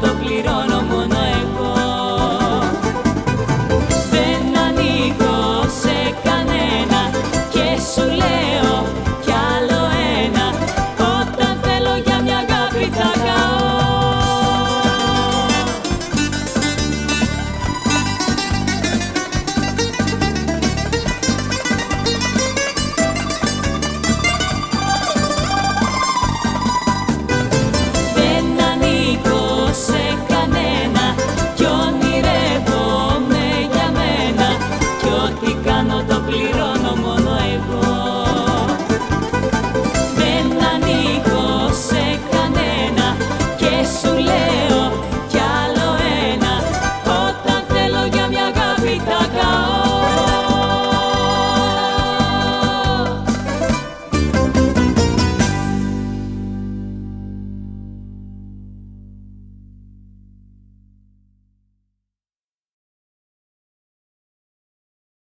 το πληρώνω.